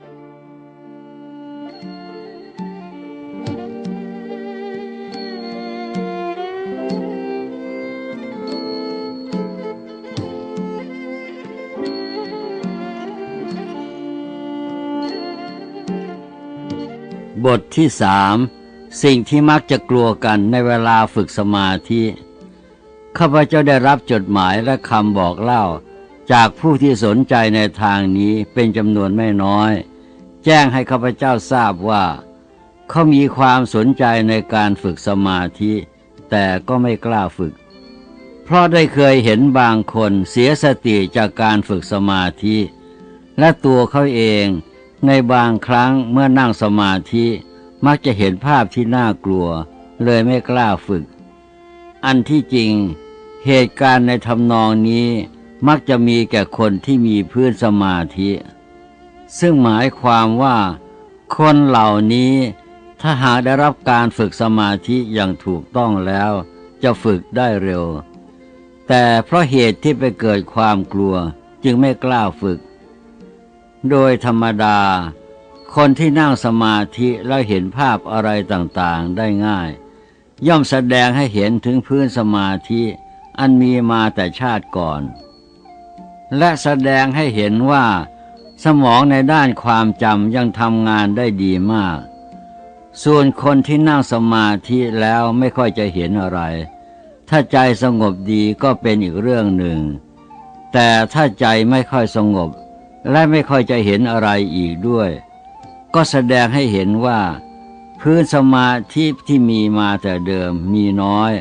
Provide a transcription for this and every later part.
บทที่สามสิ่งที่มักจะกลัวกันในเวลาฝึกสมาธิข้าพเจ้าได้รับจดหมายและคำบอกเล่า จากผู้ที่สนใจในทางนี้เป็นจำนวนไม่น้อย แจ้งให้ข้าพเจ้าทราบว่า เขามีความสนใจในการฝึกสมาธิ แต่ก็ไม่กล้าฝึก เพราะได้เคยเห็นบางคนเสียสติจากการฝึกสมาธิ และตัวเขาเองในบางครั้งเมื่อนั่งสมาธิมักจะเห็นภาพที่น่ากลัว เลยไม่กล้าฝึก อันที่จริงเหตุการณ์ในทำนองนี้ มักจะมีแก่คนที่มีพื้นสมาธิ ซึ่งหมายความว่า คนเหล่านี้ถ้าหากได้รับการฝึกสมาธิอย่างถูกต้องแล้ว จะฝึกได้เร็ว แต่เพราะเหตุที่ไปเกิดความกลัวจึงไม่กล้าฝึก โดยธรรมดา คนที่นั่งสมาธิแล้วเห็นภาพอะไรต่างๆได้ง่าย ย่อมแสดงให้เห็นถึงพื้นสมาธิ อันมีมาแต่ชาติก่อน และแสดงให้เห็นว่า สมองในด้านความจำยังทำงานได้ดีมาก ส่วนคนที่นั่งสมาธิแล้วไม่ค่อยจะเห็นอะไร ถ้าใจสงบดีก็เป็นอีกเรื่องหนึ่ง แต่ถ้าใจไม่ค่อยสงบ และไม่ค่อยจะเห็นอะไรอีกด้วย ก็แสดงให้เห็นว่า พื้นสมาธิที่มีมาแต่เดิมมีน้อย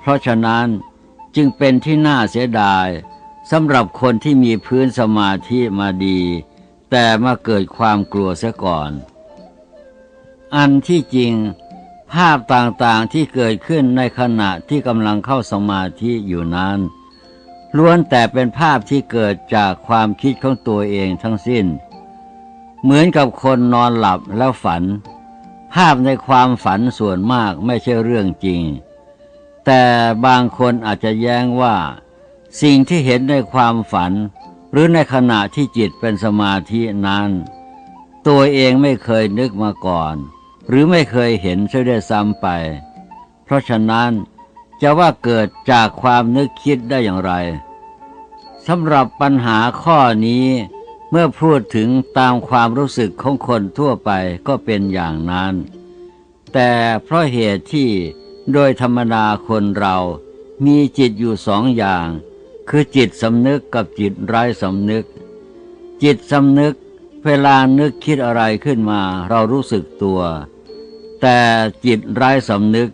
เพราะฉะนั้นจึงเป็นที่น่าเสียดาย สำหรับคนที่มีพื้นสมาธิมาดี แต่มาเกิดความกลัวเสียก่อน อันที่จริง ภาพต่างๆที่เกิดขึ้นในขณะที่กำลังเข้าสมาธิอยู่นั้น ล้วนแต่เป็นภาพที่เกิดจากความคิดของตัวเองทั้งสิ้น เหมือนกับคนนอนหลับแล้วฝัน ภาพในความฝันส่วนมากไม่ใช่เรื่องจริง แต่บางคนอาจจะแย้งว่า สิ่งที่เห็นในความฝัน หรือในขณะที่จิตเป็นสมาธินั้น ตัวเองไม่เคยนึกมาก่อน หรือไม่เคยเห็นเสียด้วยซ้ำไป เพราะฉะนั้นจะว่าเกิดจากความนึกคิดได้อย่างไรสำหรับปัญหาข้อนี้เมื่อพูดถึงตามความรู้สึกของคนทั่วไปก็เป็นอย่างนั้น แต่เพราะเหตุที่โดยธรรมดาคนเรามีจิตอยู่สองอย่าง คือจิตสำนึกกับจิตไร้สำนึก จิตสำนึกเวลานึกคิดอะไรขึ้นมาเรารู้สึกตัว แต่จิตไร้สำนึก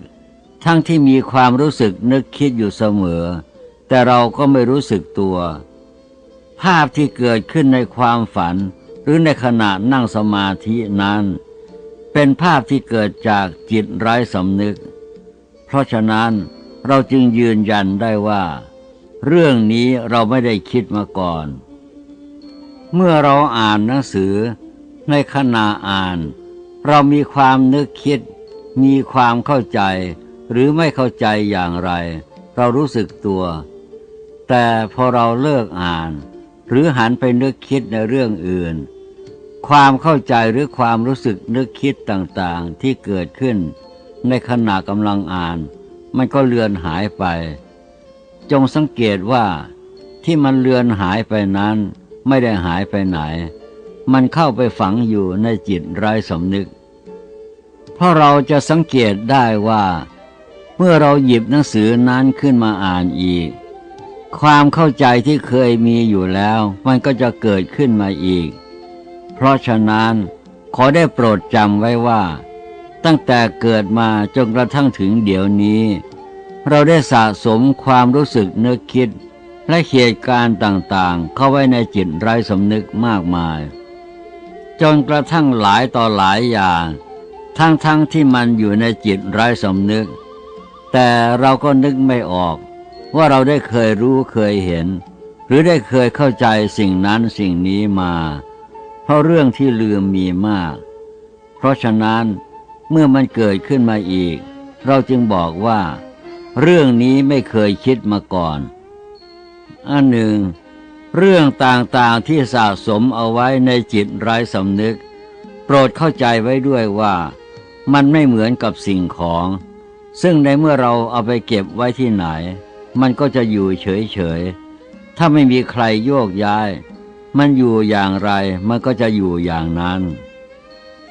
ทั้งที่มีความรู้สึกนึกคิดอยู่เสมอ แต่เราก็ไม่รู้สึกตัว ภาพที่เกิดขึ้นในความฝัน หรือในขณะนั่งสมาธินั้น เป็นภาพที่เกิดจากจิตไร้สำนึก เพราะฉะนั้นเราจึงยืนยันได้ว่า เรื่องนี้เราไม่ได้คิดมาก่อน เมื่อเราอ่านหนังสือ ในขณะอ่าน เรามีความนึกคิด มีความเข้าใจ หรือไม่เข้าใจอย่างไร เรารู้สึกตัว แต่พอเราเลิกอ่าน หรือหันไปนึกคิดในเรื่องอื่น ความเข้าใจหรือความรู้สึกนึกคิดต่างๆที่เกิดขึ้น ในขณะกำลังอ่าน มันก็เลือนหายไป จงสังเกตว่าที่มันเลือนหายไปนั้นไม่ได้หายไปไหน มันเข้าไปฝังอยู่ในจิตไร้สำนึก เพราะเราจะสังเกตได้ว่า เมื่อเราหยิบหนังสือนั้นขึ้นมาอ่านอีก ความเข้าใจที่เคยมีอยู่แล้ว มันก็จะเกิดขึ้นมาอีก เพราะฉะนั้นขอได้โปรดจำไว้ว่า ตั้งแต่เกิดมาจนกระทั่งถึงเดี๋ยวนี้ เราได้สะสมความรู้สึกนึกคิด และเหตุการณ์ต่างๆ เข้าไว้ในจิตไร้สำนึกมากมาย จนกระทั่งหลายต่อหลายอย่าง ทั้งๆทที่มันอยู่ในจิตไร้สำนึก แต่เราก็นึกไม่ออก ว่าเราได้เคยรู้เคยเห็น หรือได้เคยเข้าใจสิ่งนั้นสิ่งนี้มา เพราะเรื่องที่ลืมมีมาก เพราะฉะนั้นเมื่อมันเกิดขึ้นมาอีก เราจึงบอกว่า เรื่องนี้ไม่เคยคิดมาก่อน อันหนึ่ง เรื่องต่างๆที่สะสมเอาไว้ในจิตไร้สำนึก โปรดเข้าใจไว้ด้วยว่า มันไม่เหมือนกับสิ่งของ ซึ่งในเมื่อเราเอาไปเก็บไว้ที่ไหน มันก็จะอยู่เฉยๆ ถ้าไม่มีใครโยกย้าย มันอยู่อย่างไรมันก็จะอยู่อย่างนั้น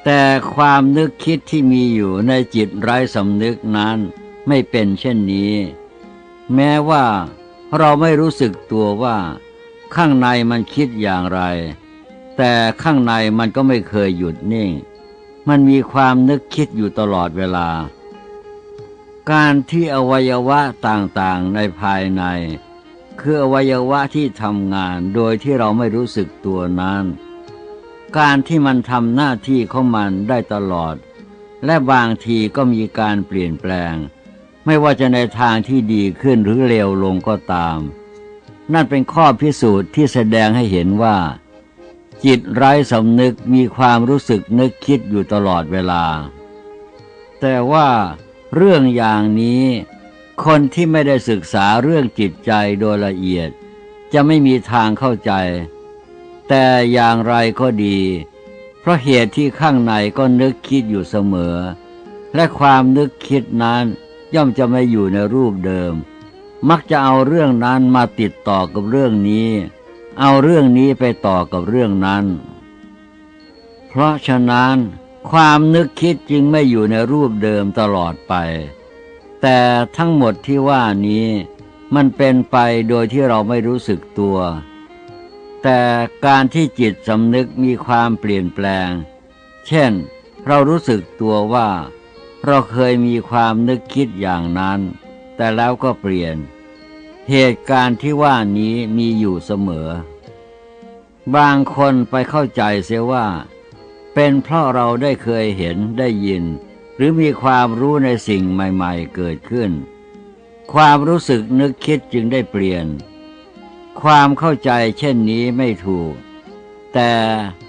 แต่ความนึกคิดที่มีอยู่ในจิตไร้สำนึกนั้น ไม่เป็นเช่นนี้ แม้ว่าเราไม่รู้สึกตัวว่า ข้างในมันคิดอย่างไร แต่ข้างในมันก็ไม่เคยหยุดนิ่ง มันมีความนึกคิดอยู่ตลอดเวลา การที่อวัยวะต่างๆในภายใน คืออวัยวะที่ทำงานโดยที่เราไม่รู้สึกตัวนั้น การที่มันทำหน้าที่ของมันได้ตลอด และบางทีก็มีการเปลี่ยนแปลง ไม่ว่าจะในทางที่ดีขึ้นหรือเลวลงก็ตาม นั่นเป็นข้อพิสูจน์ที่แสดงให้เห็นว่า จิตไร้สำนึกมีความรู้สึกนึกคิดอยู่ตลอดเวลา แต่ว่าเรื่องอย่างนี้คนที่ไม่ได้ศึกษาเรื่องจิตใจโดยละเอียด จะไม่มีทางเข้าใจ แต่อย่างไรก็ดี เพราะเหตุที่ข้างในก็นึกคิดอยู่เสมอ และความนึกคิดนั้น ย่อมจะไม่อยู่ในรูปเดิม มักจะเอาเรื่องนั้นมาติดต่อกับเรื่องนี้ เอาเรื่องนี้ไปต่อกับเรื่องนั้น เพราะฉะนั้น ความนึกคิดจึงไม่อยู่ในรูปเดิมตลอดไป แต่ทั้งหมดที่ว่านี้มันเป็นไปโดยที่เราไม่รู้สึกตัว แต่การที่จิตสำนึกมีความเปลี่ยนแปลง เช่น เรารู้สึกตัวว่า ราเคยมีความนึกคิดอย่างนั้น แต่แล้วก็เปลี่ยน เหตุการณ์ที่ว่านี้มีอยู่เสมอ บางคนไปเข้าใจเสียว่า เป็นเพราะเราได้เคยเห็นได้ยิน หรือมีความรู้ในสิ่งใหม่ๆเกิดขึ้น ความรู้สึกนึกคิดจึงได้เปลี่ยน ความเข้าใจเช่นนี้ไม่ถูก แต่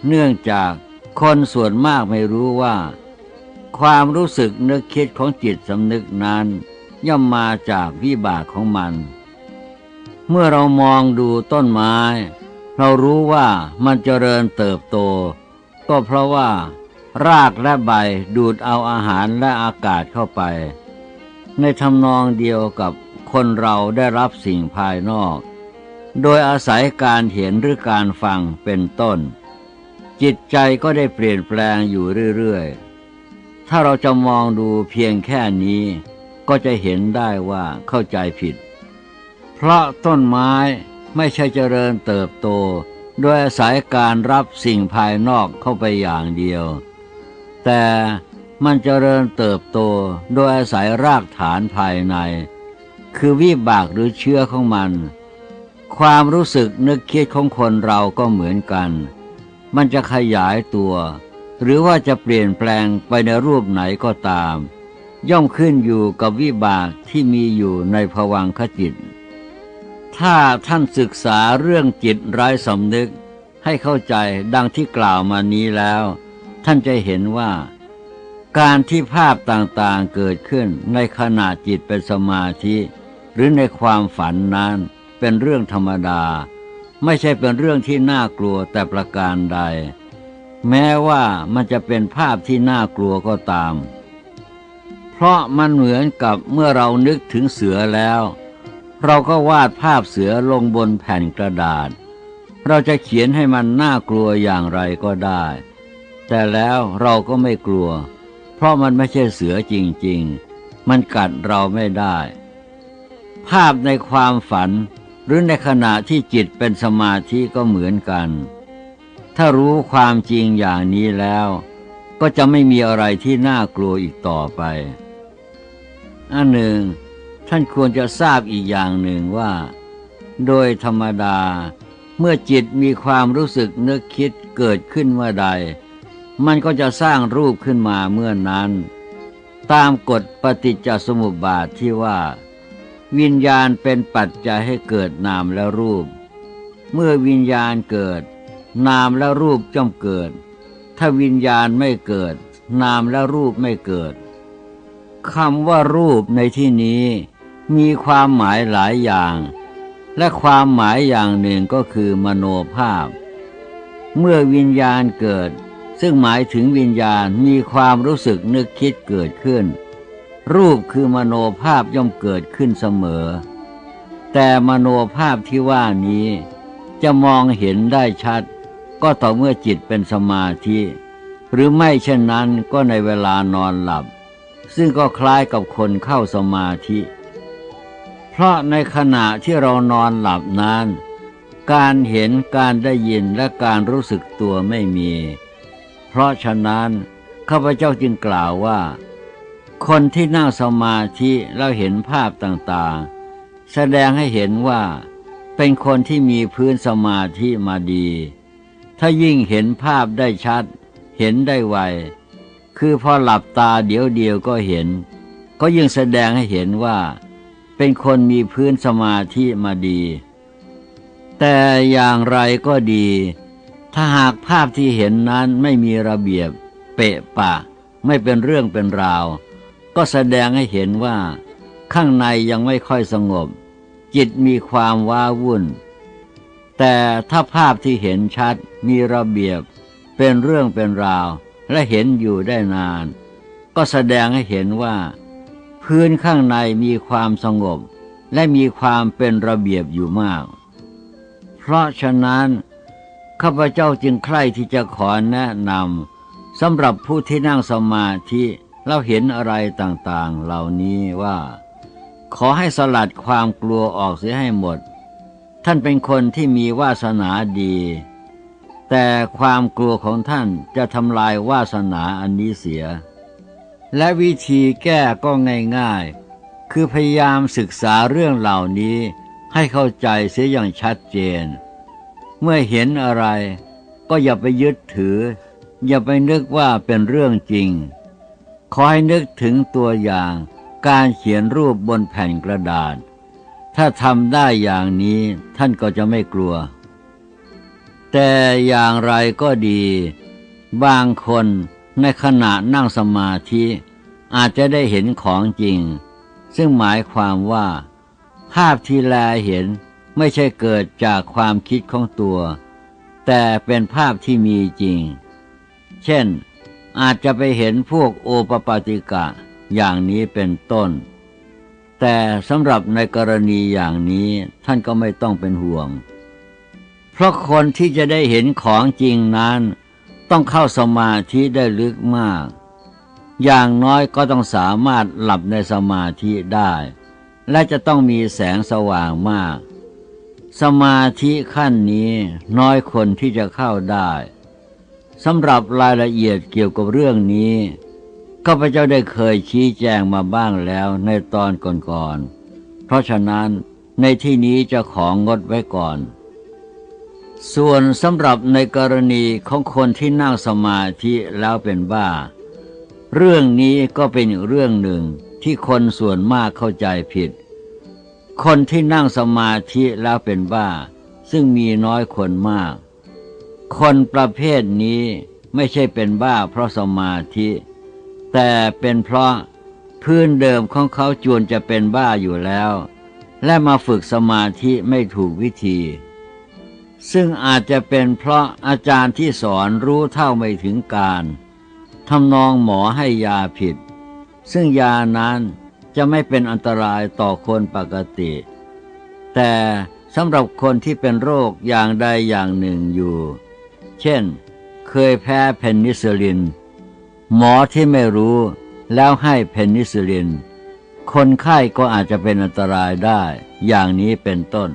เนื่องจากคนส่วนมากไม่รู้ว่า ความรู้สึกนึกคิดของจิตสำนึกนั้น ย่อมมาจากวิบากของมัน เมื่อเรามองดูต้นไม้ เรารู้ว่ามันเจริญเติบโต ก็เพราะว่ารากและใบดูดเอาอาหารและอากาศเข้าไป ในทำนองเดียวกับคนเราได้รับสิ่งภายนอก โดยอาศัยการเห็นหรือการฟังเป็นต้น จิตใจก็ได้เปลี่ยนแปลงอยู่เรื่อยๆ ถ้าเราจะมองดูเพียงแค่นี้ ก็จะเห็นได้ว่าเข้าใจผิด เพราะต้นไม้ไม่ใช่เจริญเติบโต โดยอาศัยการรับสิ่งภายนอกเข้าไปอย่างเดียว แต่มันเจริญเติบโตโดยอาศัยรากฐานภายใน คือวิบากหรือเชื้อของมัน ความรู้สึกนึกคิดของคนเราก็เหมือนกัน มันจะขยายตัว หรือว่าจะเปลี่ยนแปลงไปในรูปไหนก็ตาม ย่อมขึ้นอยู่กับวิบากที่มีอยู่ในภวังคจิต ถ้าท่านศึกษาเรื่องจิตไร้สำนึกให้เข้าใจดังที่กล่าวมานี้แล้ว ท่านจะเห็นว่า การที่ภาพต่างๆเกิดขึ้นในขณะจิตเป็นสมาธิ หรือในความฝันนั้นเป็นเรื่องธรรมดา ไม่ใช่เป็นเรื่องที่น่ากลัวแต่ประการใด แม้ว่ามันจะเป็นภาพที่น่ากลัวก็ตาม เพราะมันเหมือนกับเมื่อเรานึกถึงเสือแล้ว เราก็วาดภาพเสือลงบนแผ่นกระดาษ เราจะเขียนให้มันน่ากลัวอย่างไรก็ได้ แต่แล้วเราก็ไม่กลัว เพราะมันไม่ใช่เสือจริง ๆ มันกัดเราไม่ได้ ภาพในความฝันหรือในขณะที่จิตเป็นสมาธิก็เหมือนกัน ถ้ารู้ความจริงอย่างนี้แล้ว ก็จะไม่มีอะไรที่น่ากลัวอีกต่อไป อันหนึ่ง ท่านควรจะทราบอีกอย่างหนึ่งว่า โดยธรรมดา เมื่อจิตมีความรู้สึกนึกคิดเกิดขึ้นเมื่อใด มันก็จะสร้างรูปขึ้นมาเมื่อนั้น ตามกฎปฏิจจสมุปบาทที่ว่า วิญญาณเป็นปัจจัยให้เกิดนามและรูป เมื่อวิญญาณเกิด นามและรูปจ้อมเกิด ถ้าวิญญาณไม่เกิด นามและรูปไม่เกิดคำว่ารูปในที่นี้มีความหมายหลายอย่าง และความหมายอย่างหนึ่งก็คือมโนภาพ เมื่อวิญญาณเกิด ซึ่งหมายถึงวิญญาณมีความรู้สึกนึกคิดเกิดขึ้น รูปคือมโนภาพย่อมเกิดขึ้นเสมอ แต่มโนภาพที่ว่านี้จะมองเห็นได้ชัด ก็ต่อเมื่อจิตเป็นสมาธิ หรือไม่เช่นนั้นก็ในเวลานอนหลับ ซึ่งก็คล้ายกับคนเข้าสมาธิ เพราะในขณะที่เรานอนหลับนั้น การเห็นการได้ยินและการรู้สึกตัวไม่มี เพราะฉะนั้นข้าพเจ้าจึงกล่าวว่า คนที่นั่งสมาธิแล้วเห็นภาพต่างๆ แสดงให้เห็นว่าเป็นคนที่มีพื้นสมาธิมาดี ถ้ายิ่งเห็นภาพได้ชัด เห็นได้ไว คือพอหลับตาเดี๋ยวเดียวก็เห็น ก็ยิ่งแสดงให้เห็นว่า เป็นคนมีพื้นสมาธิมาดี แต่อย่างไรก็ดี ถ้าหากภาพที่เห็นนั้นไม่มีระเบียบ เปะปะ ไม่เป็นเรื่องเป็นราว ก็แสดงให้เห็นว่า ข้างในยังไม่ค่อยสงบ จิตมีความว้าวุ่น แต่ถ้าภาพที่เห็นชัดมีระเบียบ เป็นเรื่องเป็นราว และเห็นอยู่ได้นาน ก็แสดงให้เห็นว่า พื้นข้างในมีความสงบ และมีความเป็นระเบียบอยู่มาก เพราะฉะนั้นข้าพเจ้าจึงใคร่ที่จะขอแนะนำสำหรับผู้ที่นั่งสมาธิแล้วเห็นอะไรต่างๆ เหล่านี้ว่า ขอให้สลัดความกลัวออกเสียให้หมด ท่านเป็นคนที่มีวาสนาดี แต่ความกลัวของท่านจะทำลายวาสนาอันนี้เสีย และวิธีแก้ก็ง่ายๆ คือพยายามศึกษาเรื่องเหล่านี้ให้เข้าใจเสียอย่างชัดเจน เมื่อเห็นอะไรก็อย่าไปยึดถือ อย่าไปนึกว่าเป็นเรื่องจริง ขอให้นึกถึงตัวอย่างการเขียนรูปบนแผ่นกระดาษ ถ้าทำได้อย่างนี้ท่านก็จะไม่กลัว แต่อย่างไรก็ดี บางคนในขณะนั่งสมาธิอาจจะได้เห็นของจริง ซึ่งหมายความว่า ภาพที่แลเห็นไม่ใช่เกิดจากความคิดของตัว แต่เป็นภาพที่มีจริง เช่นอาจจะไปเห็นพวกโอปปาติกะอย่างนี้เป็นต้น แต่สำหรับในกรณีอย่างนี้ท่านก็ไม่ต้องเป็นห่วง เพราะคนที่จะได้เห็นของจริงนั้น ต้องเข้าสมาธิได้ลึกมาก อย่างน้อยก็ต้องสามารถหลับในสมาธิได้ และจะต้องมีแสงสว่างมาก สมาธิขั้นนี้น้อยคนที่จะเข้าได้สำหรับรายละเอียดเกี่ยวกับเรื่องนี้ ข้าพเจ้าได้เคยชี้แจงมาบ้างแล้วในตอนก่อนๆ เพราะฉะนั้นในที่นี้จะของงดไว้ก่อน ส่วนสำหรับในกรณีของคนที่นั่งสมาธิแล้วเป็นบ้า เรื่องนี้ก็เป็นเรื่องหนึ่งที่คนส่วนมากเข้าใจผิด คนที่นั่งสมาธิแล้วเป็นบ้า ซึ่งมีน้อยคนมาก คนประเภทนี้ไม่ใช่เป็นบ้าเพราะสมาธิ แต่เป็นเพราะพื้นเดิมของเขาจวนจะเป็นบ้าอยู่แล้ว และมาฝึกสมาธิไม่ถูกวิธี ซึ่งอาจจะเป็นเพราะอาจารย์ที่สอนรู้เท่าไม่ถึงการทำนองหมอให้ยาผิด ซึ่งยานั้นจะไม่เป็นอันตรายต่อคนปกติ แต่สำหรับคนที่เป็นโรคอย่างใดอย่างหนึ่งอยู่ เช่น เคยแพ้เพนิซิลิน หมอที่ไม่รู้แล้วให้เพนิซิลิน คนไข้ก็อาจจะเป็นอันตรายได้ อย่างนี้เป็นต้น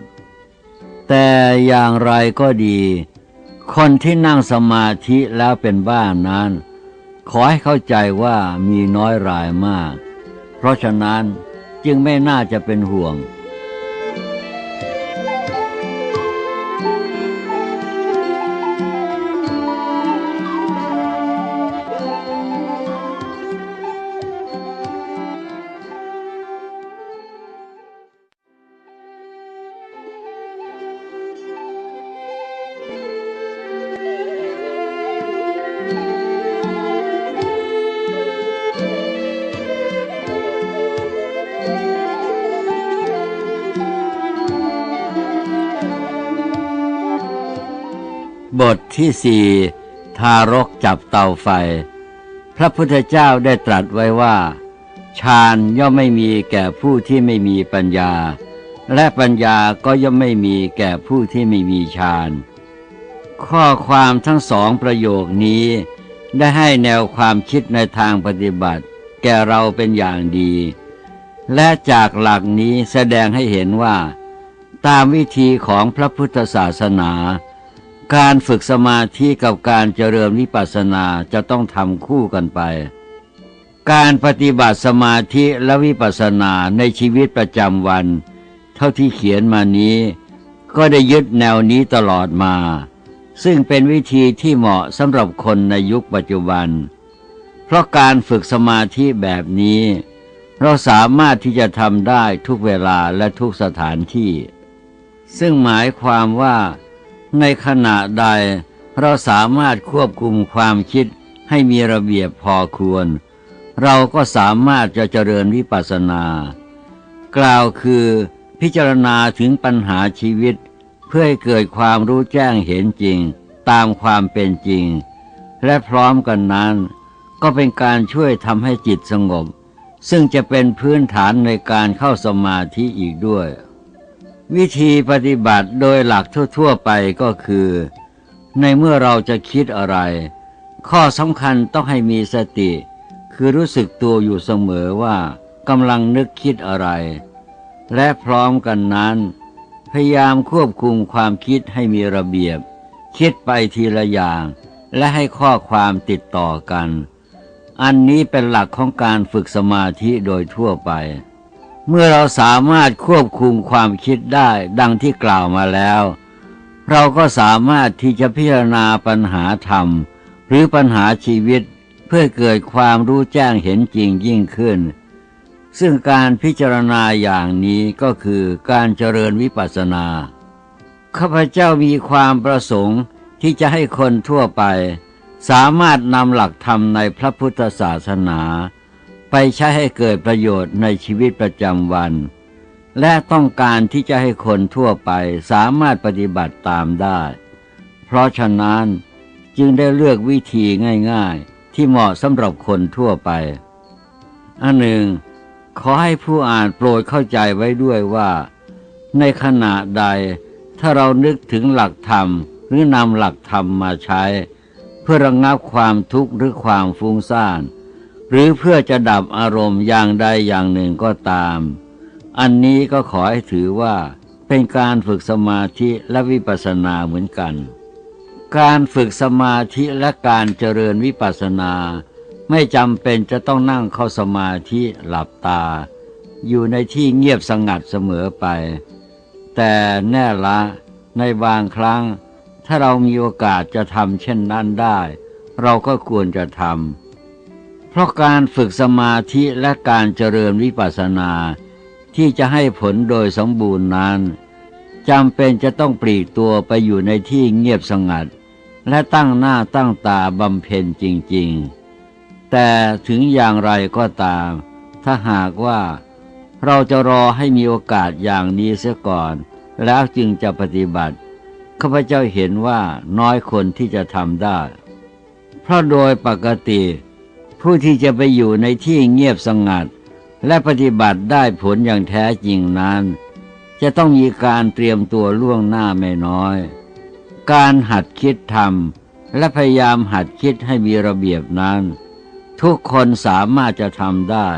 แต่อย่างไรก็ดี คนที่นั่งสมาธิแล้วเป็นบ้านั้น ขอให้เข้าใจว่ามีน้อยรายมาก เพราะฉะนั้นจึงไม่น่าจะเป็นห่วง ที่สี่ทารกจับเตาไฟ พระพุทธเจ้าได้ตรัสไว้ว่าฌานย่อมไม่มีแก่ผู้ที่ไม่มีปัญญา และปัญญาก็ย่อมไม่มีแก่ผู้ที่ไม่มีฌานข้อความทั้งสองประโยคนี้ ได้ให้แนวความคิดในทางปฏิบัติ แก่เราเป็นอย่างดี และจากหลักนี้แสดงให้เห็นว่า ตามวิธีของพระพุทธศาสนา การฝึกสมาธิกับการเจริญวิปัสสนาจะต้องทำคู่กันไป การปฏิบัติสมาธิและวิปัสสนาในชีวิตประจำวัน เท่าที่เขียนมานี้ ก็ได้ยึดแนวนี้ตลอดมา ซึ่งเป็นวิธีที่เหมาะสำหรับคนในยุคปัจจุบัน เพราะการฝึกสมาธิแบบนี้ เราสามารถที่จะทำได้ทุกเวลาและทุกสถานที่ ซึ่งหมายความว่า ในขณะใดเราสามารถควบคุมความคิดให้มีระเบียบพอควร เราก็สามารถจะเจริญวิปัสสนา กล่าวคือพิจารณาถึงปัญหาชีวิต เพื่อให้เกิดความรู้แจ้งเห็นจริง ตามความเป็นจริง และพร้อมกันนั้น ก็เป็นการช่วยทำให้จิตสงบ ซึ่งจะเป็นพื้นฐานในการเข้าสมาธิอีกด้วย วิธีปฏิบัติโดยหลักทั่ว ๆ ไปก็คือ ในเมื่อเราจะคิดอะไร ข้อสำคัญต้องให้มีสติ คือรู้สึกตัวอยู่เสมอว่ากำลังนึกคิดอะไร และพร้อมกันนั้น พยายามควบคุมความคิดให้มีระเบียบ คิดไปทีละอย่าง และให้ข้อความติดต่อกัน อันนี้เป็นหลักของการฝึกสมาธิโดยทั่วไป เมื่อเราสามารถควบคุมความคิดได้ดังที่กล่าวมาแล้ว เราก็สามารถที่จะพิจารณาปัญหาธรรม หรือปัญหาชีวิตเพื่อเกิดความรู้แจ้งเห็นจริงยิ่งขึ้น ซึ่งการพิจารณาอย่างนี้ก็คือการเจริญวิปัสสนา ข้าพเจ้ามีความประสงค์ที่จะให้คนทั่วไป สามารถนำหลักธรรมในพระพุทธศาสนา ไปใช้ให้เกิดประโยชน์ในชีวิตประจำวัน และต้องการที่จะให้คนทั่วไปสามารถปฏิบัติตามได้ เพราะฉะนั้นจึงได้เลือกวิธีง่ายๆ ที่เหมาะสำหรับคนทั่วไป อันหนึ่ง ขอให้ผู้อ่านโปรดเข้าใจไว้ด้วยว่า ในขณะใดถ้าเรานึกถึงหลักธรรมหรือนำหลักธรรมมาใช้ เพื่อระงงับความทุกข์หรือความฟุ้งซ่าน หรือเพื่อจะดับอารมณ์อย่างใดอย่างหนึ่งก็ตาม อันนี้ก็ขอให้ถือว่าเป็นการฝึกสมาธิและวิปัสสนาเหมือนกัน การฝึกสมาธิและการเจริญวิปัสสนา ไม่จำเป็นจะต้องนั่งเข้าสมาธิหลับตา อยู่ในที่เงียบสงัดเสมอไป แต่แน่ละในบางครั้ง ถ้าเรามีโอกาสจะทำเช่นนั้นได้ เราก็ควรจะทำ เพราะการฝึกสมาธิและการเจริญวิปัสสนา ที่จะให้ผลโดยสมบูรณ์นั้นจำเป็นจะต้องปลีกตัวไปอยู่ในที่เงียบสงัด และตั้งหน้าตั้งตาบำเพ็ญจริง ๆ แต่ถึงอย่างไรก็ตาม ถ้าหากว่าเราจะรอให้มีโอกาสอย่างนี้เสียก่อน แล้วจึงจะปฏิบัติข้าพเจ้าเห็นว่าน้อยคนที่จะทำได้ เพราะโดยปกติ ผู้ที่จะไปอยู่ในที่เงียบสงัด และปฏิบัติได้ผลอย่างแท้จริงนั้น จะต้องมีการเตรียมตัวล่วงหน้าไม่น้อย การหัดคิดทำและพยายามหัดคิดให้มีระเบียบนั้น ทุกคนสามารถจะทำได้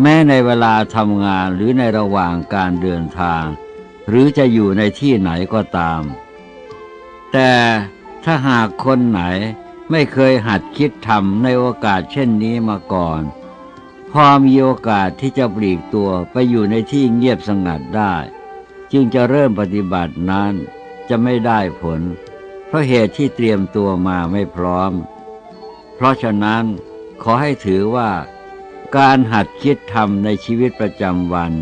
แม้ในเวลาทำงานหรือในระหว่างการเดินทาง หรือจะอยู่ในที่ไหนก็ตาม แต่ถ้าหากคนไหน ไม่เคยหัดคิดทำในโอกาสเช่นนี้มาก่อน พอมีโอกาสที่จะปลีกตัวไปอยู่ในที่เงียบสงัดได้ จึงจะเริ่มปฏิบัตินั้นจะไม่ได้ผล เพราะเหตุที่เตรียมตัวมาไม่พร้อม เพราะฉะนั้นขอให้ถือว่าการหัดคิดทำในชีวิตประจำวัน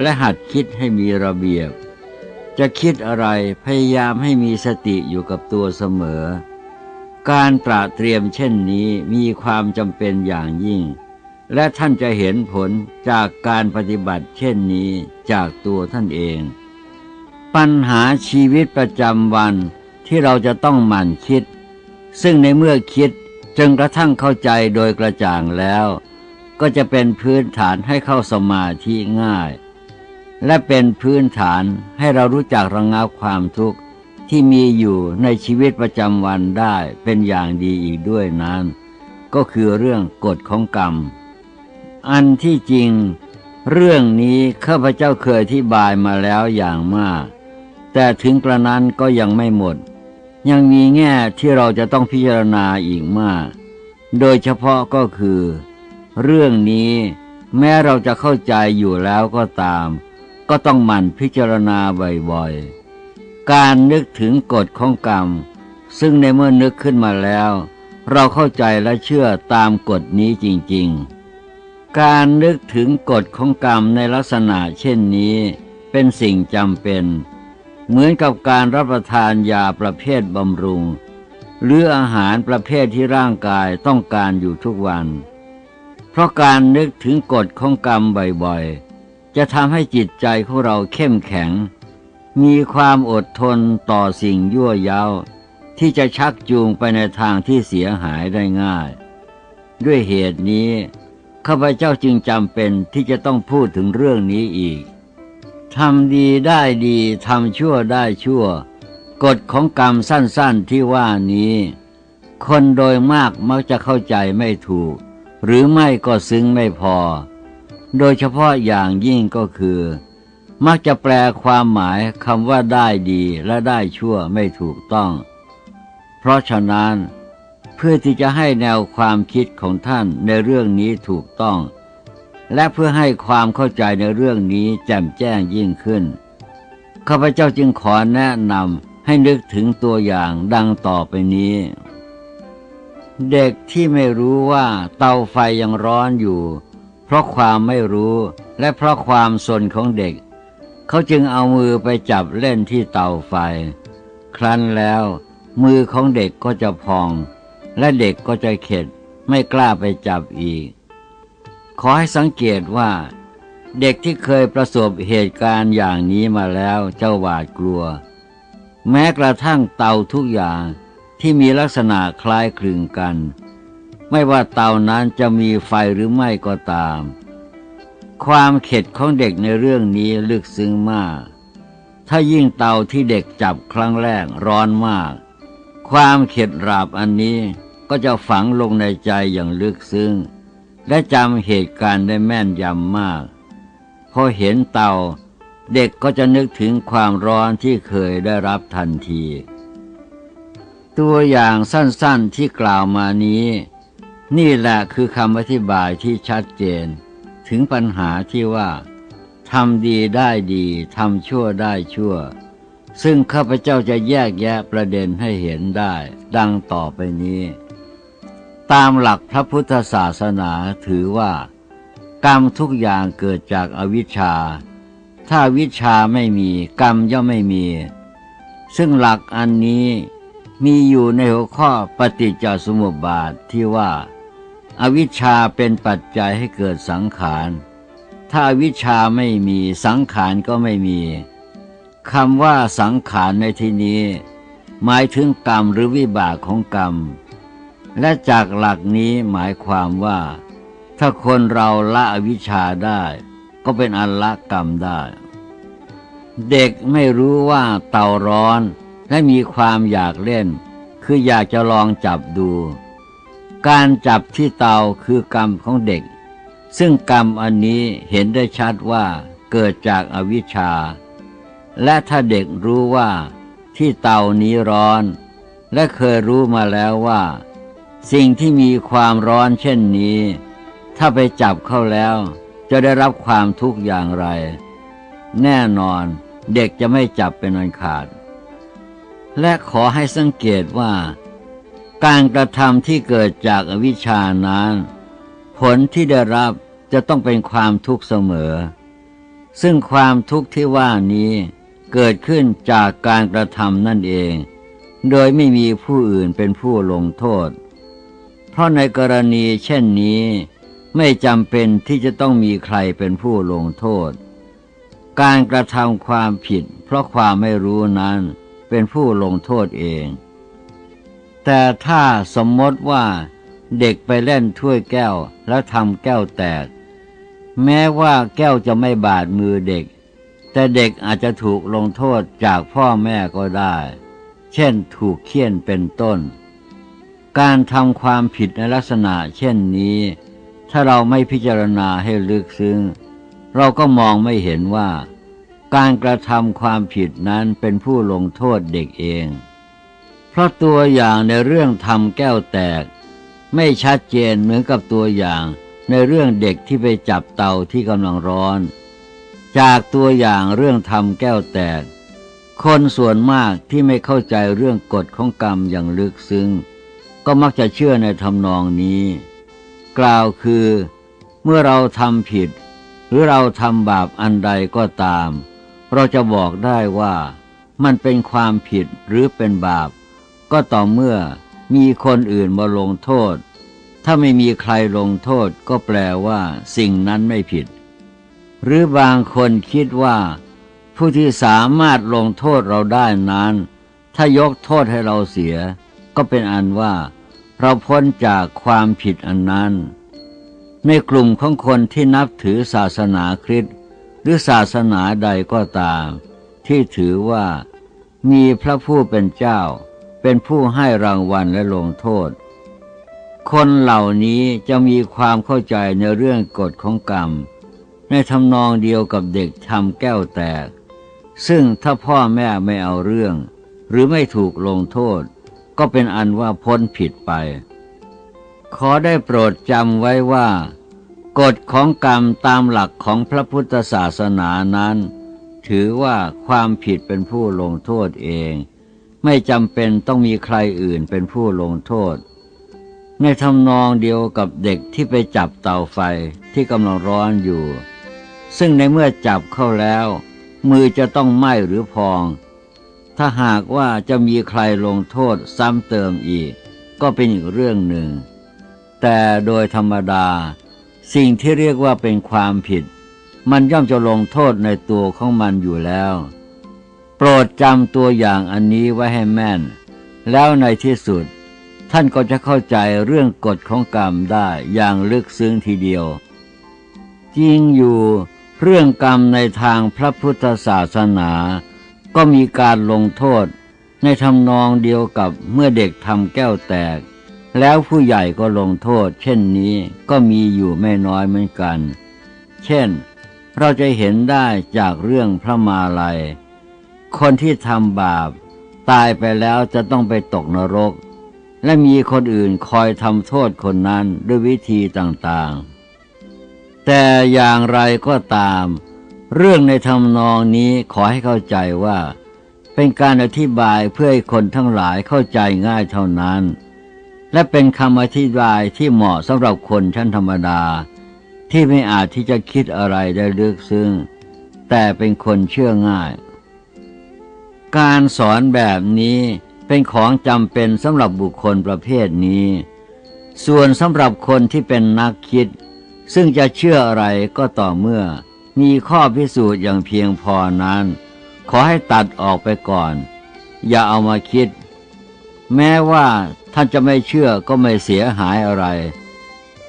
และหัดคิดให้มีระเบียบ จะคิดอะไรพยายามให้มีสติอยู่กับตัวเสมอ การตระเตรียมเช่นนี้มีความจำเป็นอย่างยิ่ง และท่านจะเห็นผลจากการปฏิบัติเช่นนี้จากตัวท่านเอง ปัญหาชีวิตประจำวันที่เราจะต้องหมั่นคิด ซึ่งในเมื่อคิดจนกระทั่งเข้าใจโดยกระจ่างแล้ว ก็จะเป็นพื้นฐานให้เข้าสมาธิง่าย และเป็นพื้นฐานให้เรารู้จักระงับความทุกข์ ที่มีอยู่ในชีวิตประจำวันได้เป็นอย่างดีอีกด้วยนั้น ก็คือเรื่องกฎของกรรม อันที่จริง เรื่องนี้ข้าพเจ้าเคยอธิบายมาแล้วอย่างมาก แต่ถึงกระนั้นก็ยังไม่หมด ยังมีแง่ที่เราจะต้องพิจารณาอีกมาก โดยเฉพาะก็คือ เรื่องนี้แม้เราจะเข้าใจอยู่แล้วก็ตาม ก็ต้องหมั่นพิจารณาบ่อยๆ การนึกถึงกฎของกรรม ซึ่งในเมื่อนึกขึ้นมาแล้ว เราเข้าใจและเชื่อตามกฎนี้จริง ๆ การนึกถึงกฎของกรรมในลักษณะเช่นนี้ เป็นสิ่งจำเป็น เหมือนกับการรับประทานยาประเภทบำรุง หรืออาหารประเภทที่ร่างกายต้องการอยู่ทุกวัน เพราะการนึกถึงกฎของกรรมบ่อยๆ จะทำให้จิตใจของเราเข้มแข็ง มีความอดทนต่อสิ่งยั่วยาที่จะชักจูงไปในทางที่เสียหายได้ง่าย ด้วยเหตุนี้ข้าพเจ้าจึงจำเป็นที่จะต้องพูดถึงเรื่องนี้อีกทำดีได้ดีทำชั่วได้ชั่ว กฎของกรรมสั้นๆที่ว่านี้ คนโดยมากมักจะเข้าใจไม่ถูก หรือไม่ก็ซึ้งไม่พอ โดยเฉพาะอย่างยิ่งก็คือ มักจะแปลความหมายคำว่าได้ดีและได้ชั่วไม่ถูกต้อง เพราะฉะนั้น เพื่อที่จะให้แนวความคิดของท่านในเรื่องนี้ถูกต้อง และเพื่อให้ความเข้าใจในเรื่องนี้แจ่มแจ้งยิ่งขึ้นข้าพเจ้าจึงขอแนะนำให้นึกถึงตัวอย่างดังต่อไปนี้ เด็กที่ไม่รู้ว่าเตาไฟยังร้อนอยู่ เพราะความไม่รู้และเพราะความสนของเด็ก เขาจึงเอามือไปจับเล่นที่เตาไฟ ครั้นแล้ว มือของเด็กก็จะพอง และเด็กก็จะเข็ดไม่กล้าไปจับอีก ขอให้สังเกตว่า เด็กที่เคยประสบเหตุการณ์อย่างนี้มาแล้วเจ้าหวาดกลัว แม้กระทั่งเตาทุกอย่างที่มีลักษณะคล้ายคลึงกัน ไม่ว่าเตานั้นจะมีไฟหรือไม่ก็ตาม ความเข็ดของเด็กในเรื่องนี้ลึกซึ้งมาก ถ้ายิ่งเตาที่เด็กจับครั้งแรกร้อนมาก ความเข็ดราบอันนี้ก็จะฝังลงในใจอย่างลึกซึ้ง และจำเหตุการณ์ได้แม่นยำมาก พอเห็นเตาเด็กก็จะนึกถึงความร้อนที่เคยได้รับทันที ตัวอย่างสั้นๆที่กล่าวมานี้ นี่แหละคือคำอธิบายที่ชัดเจน ถึงปัญหาที่ว่าทำดีได้ดีทำชั่วได้ชั่ว ซึ่งข้าพเจ้าจะแยกแยะประเด็นให้เห็นได้ ดังต่อไปนี้ ตามหลักพระพุทธศาสนาถือว่า กรรมทุกอย่างเกิดจากอวิชชา ถ้าวิชาไม่มีกรรมย่อมไม่มี ซึ่งหลักอันนี้มีอยู่ในหัวข้อปฏิจจสมุปบาทที่ว่า อวิชชาเป็นปัจจัยให้เกิดสังขาร ถ้าวิชาไม่มีสังขารก็ไม่มีคำว่าสังขารในที่นี้ หมายถึงกรรมหรือวิบากของกรรม และจากหลักนี้หมายความว่า ถ้าคนเราละอวิชชาได้ ก็เป็นอันละกรรมได้ เด็กไม่รู้ว่าเตาร้อนและมีความอยากเล่น คืออยากจะลองจับดู การจับที่เตาคือกรรมของเด็ก ซึ่งกรรมอันนี้เห็นได้ชัดว่าเกิดจากอวิชชา และถ้าเด็กรู้ว่าที่เตานี้ร้อน และเคยรู้มาแล้วว่า สิ่งที่มีความร้อนเช่นนี้ ถ้าไปจับเข้าแล้ว จะได้รับความทุกข์อย่างไร แน่นอนเด็กจะไม่จับเป็นอันขาด และขอให้สังเกตว่า การกระทำที่เกิดจากอวิชานั้น ผลที่ได้รับจะต้องเป็นความทุกข์เสมอ ซึ่งความทุกข์ที่ว่านี้เกิดขึ้นจากการกระทำนั่นเอง โดยไม่มีผู้อื่นเป็นผู้ลงโทษ เพราะในกรณีเช่นนี้ไม่จำเป็นที่จะต้องมีใครเป็นผู้ลงโทษ การกระทำความผิดเพราะความไม่รู้นั้นเป็นผู้ลงโทษเอง แต่ถ้าสมมติว่าเด็กไปเล่นถ้วยแก้วแล้วทำแก้วแตก แม้ว่าแก้วจะไม่บาดมือเด็ก แต่เด็กอาจจะถูกลงโทษจากพ่อแม่ก็ได้ เช่นถูกเคี่ยนเป็นต้น การทำความผิดในลักษณะเช่นนี้ ถ้าเราไม่พิจารณาให้ลึกซึ้ง เราก็มองไม่เห็นว่า การกระทำความผิดนั้นเป็นผู้ลงโทษเด็กเอง ราะตัวอย่างในเรื่องทำแก้วแตก ไม่ชัดเจนเหมือนกับตัวอย่างในเรื่องเด็กที่ไปจับเตาที่กำลังร้อน จากตัวอย่างเรื่องทำแก้วแตก คนส่วนมากที่ไม่เข้าใจเรื่องกฎของกรรมอย่างลึกซึ้ง ก็มักจะเชื่อในทำนองนี้ กล่าวคือ เมื่อเราทำผิด หรือเราทำบาปอันใดก็ตาม เราจะบอกได้ว่ามันเป็นความผิดหรือเป็นบาป ก็ต่อเมื่อมีคนอื่นมาลงโทษ ถ้าไม่มีใครลงโทษก็แปลว่าสิ่งนั้นไม่ผิด หรือบางคนคิดว่า ผู้ที่สามารถลงโทษเราได้นั้น ถ้ายกโทษให้เราเสีย ก็เป็นอันว่า เราพ้นจากความผิดอันนั้น ในกลุ่มของคนที่นับถือศาสนาคริสต์หรือศาสนาใดก็ตาม ที่ถือว่ามีพระผู้เป็นเจ้า เป็นผู้ให้รางวัลและลงโทษ คนเหล่านี้จะมีความเข้าใจในเรื่องกฎของกรรม ในทำนองเดียวกับเด็กทำแก้วแตก ซึ่งถ้าพ่อแม่ไม่เอาเรื่อง หรือไม่ถูกลงโทษ ก็เป็นอันว่าพ้นผิดไป ขอได้โปรดจำไว้ว่า กฎของกรรมตามหลักของพระพุทธศาสนานั้น ถือว่าความผิดเป็นผู้ลงโทษเอง ไม่จำเป็นต้องมีใครอื่นเป็นผู้ลงโทษ ในทำนองเดียวกับเด็กที่ไปจับเตาไฟที่กำลังร้อนอยู่ ซึ่งในเมื่อจับเข้าแล้ว มือจะต้องไหม้หรือพอง ถ้าหากว่าจะมีใครลงโทษซ้ำเติมอีก ก็เป็นอีกเรื่องหนึ่ง แต่โดยธรรมดา สิ่งที่เรียกว่าเป็นความผิด มันย่อมจะลงโทษในตัวของมันอยู่แล้ว โปรดจำตัวอย่างอันนี้ไว้ให้แม่น แล้วในที่สุด ท่านก็จะเข้าใจเรื่องกฎของกรรมได้อย่างลึกซึ้งทีเดียว จริงอยู่เรื่องกรรมในทางพระพุทธศาสนา ก็มีการลงโทษในทำนองเดียวกับเมื่อเด็กทำแก้วแตก แล้วผู้ใหญ่ก็ลงโทษ เช่นนี้ก็มีอยู่ไม่น้อยเหมือนกัน เช่น เราจะเห็นได้จากเรื่องพระมาลัย คนที่ทำบาป ตายไปแล้วจะต้องไปตกนรก และมีคนอื่นคอยทำโทษคนนั้นด้วยวิธีต่างๆ แต่อย่างไรก็ตาม เรื่องในทำนองนี้ขอให้เข้าใจว่า เป็นการอธิบายเพื่อให้คนทั้งหลายเข้าใจง่ายเท่านั้น และเป็นคำอธิบายที่เหมาะสำหรับคนชั้นธรรมดา ที่ไม่อาจที่จะคิดอะไรได้ลึกซึ้งแต่เป็นคนเชื่อง่าย การสอนแบบนี้เป็นของจำเป็นสำหรับบุคคลประเภทนี้ ส่วนสำหรับคนที่เป็นนักคิด ซึ่งจะเชื่ออะไรก็ต่อเมื่อ มีข้อพิสูจน์อย่างเพียงพอนั้น ขอให้ตัดออกไปก่อน อย่าเอามาคิด แม้ว่าท่านจะไม่เชื่อก็ไม่เสียหายอะไร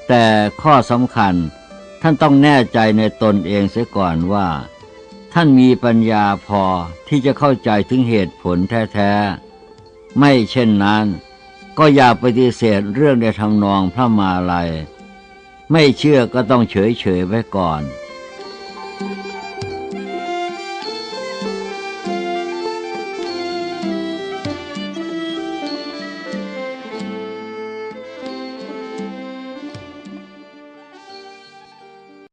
แต่ข้อสำคัญท่านต้องแน่ใจในตนเองเสียก่อนว่า ท่านมีปัญญาพอที่จะเข้าใจถึงเหตุผลแท้ๆ ไม่เช่นนั้น ก็อย่าปฏิเสธเรื่องในทำนองพระมาลัย ไม่เชื่อก็ต้องเฉยๆไว้ก่อน